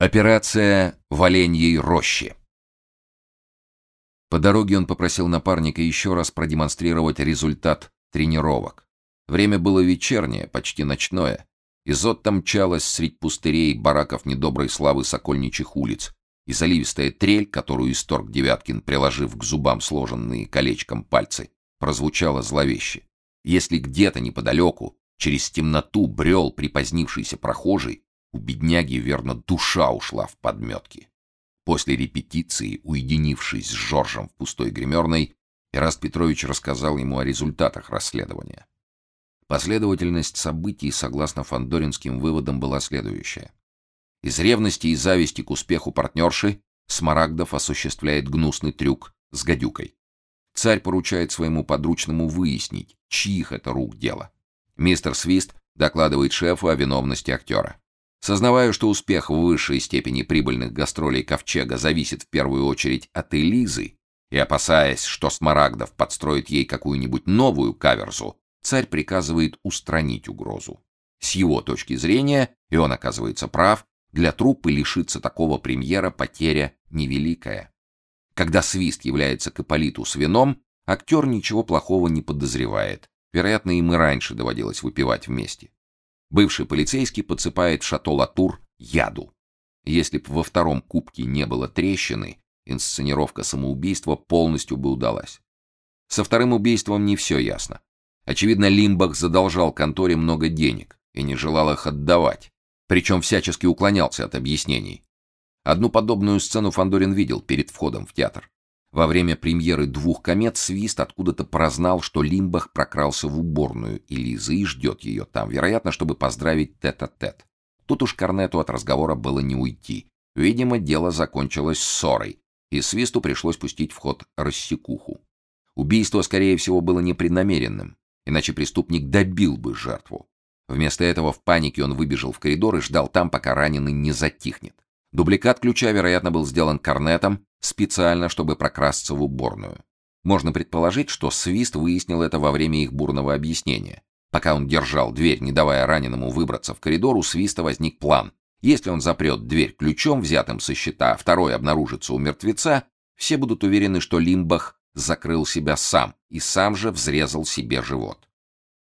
Операция в Оленьей роще. По дороге он попросил напарника еще раз продемонстрировать результат тренировок. Время было вечернее, почти ночное. Изотта мчалась средь пустырей бараков недоброй славы сокольничьих улиц, и заливистая трель, которую исторг Девяткин, приложив к зубам сложенные колечком пальцы, прозвучала зловеще. Если где-то неподалеку, через темноту брел припозднившийся прохожий, у бедняги, верно, душа ушла в подметки. После репетиции, уединившись с Жоржем в пустой гримерной, Ираст Петрович рассказал ему о результатах расследования. Последовательность событий, согласно фандоринским выводам, была следующая. Из ревности и зависти к успеху партнерши Смарагдов осуществляет гнусный трюк с гадюкой. Царь поручает своему подручному выяснить, чьих это рук дело. Мистер Свист докладывает шефу о виновности актера. Сознавая, что успех в высшей степени прибыльных гастролей Ковчега зависит в первую очередь от Элизы, и опасаясь, что Смарагдов подстроит ей какую-нибудь новую каверзу, царь приказывает устранить угрозу. С его точки зрения, и он оказывается прав, для труппы лишиться такого премьера потеря невеликая. Когда свист является к с вином, актер ничего плохого не подозревает. Вероятно, им и раньше доводилось выпивать вместе. Бывший полицейский подсыпает в шато Латур яду. Если б во втором кубке не было трещины, инсценировка самоубийства полностью бы удалась. Со вторым убийством не все ясно. Очевидно, Лимбах задолжал конторе много денег и не желал их отдавать, причем всячески уклонялся от объяснений. Одну подобную сцену Фандорин видел перед входом в театр. Во время премьеры «Двух комет» Свист откуда-то прознал, что Лимбах прокрался в уборную Элизы и ждет ее там, вероятно, чтобы поздравить тет-а-тет. -тет. Тут уж Корнету от разговора было не уйти. Видимо, дело закончилось ссорой, и Свисту пришлось пустить в ход рассекуху. Убийство, скорее всего, было непреднамеренным, иначе преступник добил бы жертву. Вместо этого в панике он выбежал в коридор и ждал там, пока раненый не затихнет. Дубликат ключа, вероятно, был сделан Корнетом специально, чтобы прокрасться в уборную. Можно предположить, что Свист выяснил это во время их бурного объяснения. Пока он держал дверь, не давая раненому выбраться в коридор, у Свиста возник план. Если он запрет дверь ключом, взятым со счета, а второй обнаружится у мертвеца, все будут уверены, что Лимбах закрыл себя сам и сам же взрезал себе живот.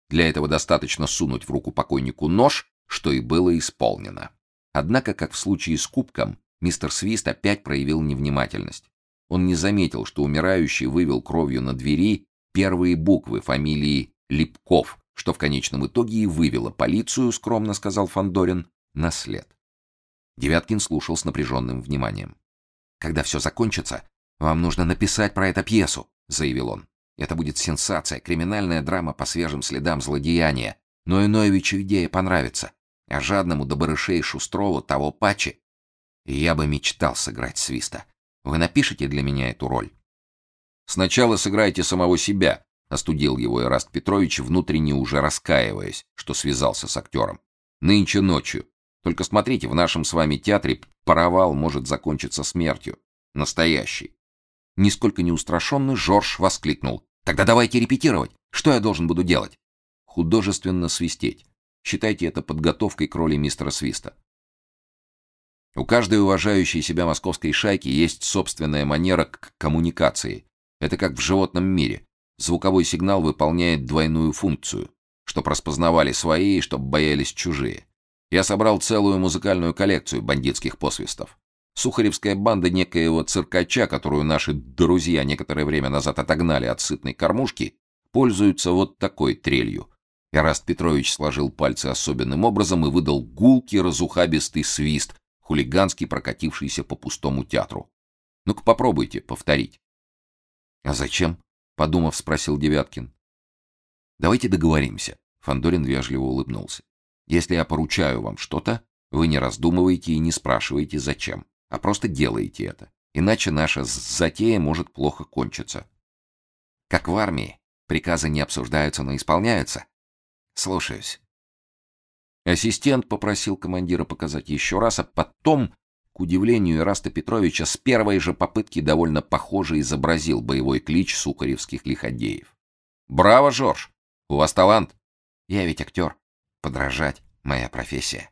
Для этого достаточно сунуть в руку покойнику нож, что и было исполнено. Однако, как в случае с кубком, мистер Свист опять проявил невнимательность. Он не заметил, что умирающий вывел кровью на двери первые буквы фамилии Липков, что в конечном итоге и вывело полицию, скромно сказал Фандорин, на след. Девяткин слушал с напряженным вниманием. Когда все закончится, вам нужно написать про это пьесу, заявил он. Это будет сенсация, криминальная драма по свежим следам злодеяния. Но Иноевичу идея понравится а жадному до барышей Шустрову того паче. я бы мечтал сыграть свиста. Вы напишите для меня эту роль? Сначала сыграйте самого себя, остудил его Ираст Петрович, внутренне уже раскаиваясь, что связался с актером. Нынче ночью. Только смотрите, в нашем с вами театре паровал может закончиться смертью. Настоящий. Нисколько не устрашенный Жорж воскликнул. «Тогда давайте репетировать. Что я должен буду делать?» «Художественно свистеть. Считайте это подготовкой к роли мистера Свиста. У каждой уважающей себя московской шайки есть собственная манера к коммуникации. Это как в животном мире. Звуковой сигнал выполняет двойную функцию, чтоб распознавали свои и чтоб боялись чужие. Я собрал целую музыкальную коллекцию бандитских посвистов. Сухаревская банда некоего циркача, которую наши друзья некоторое время назад отогнали от сытной кормушки, пользуются вот такой трелью. Ираст Петрович сложил пальцы особенным образом и выдал гулкий разухабистый свист, хулиганский прокатившийся по пустому театру. Ну-ка попробуйте повторить. А зачем? подумав, спросил Девяткин. Давайте договоримся, Фандорин вежливо улыбнулся. Если я поручаю вам что-то, вы не раздумываете и не спрашиваете зачем, а просто делаете это. Иначе наша затея может плохо кончиться. Как в армии, приказы не обсуждаются, но исполняются. Слушаюсь. Ассистент попросил командира показать еще раз, а потом, к удивлению Ираста Петровича, с первой же попытки довольно похоже изобразил боевой клич сукаревских лиходеев. «Браво, Жорж! У вас талант!» «Я ведь актер. Подражать — моя профессия».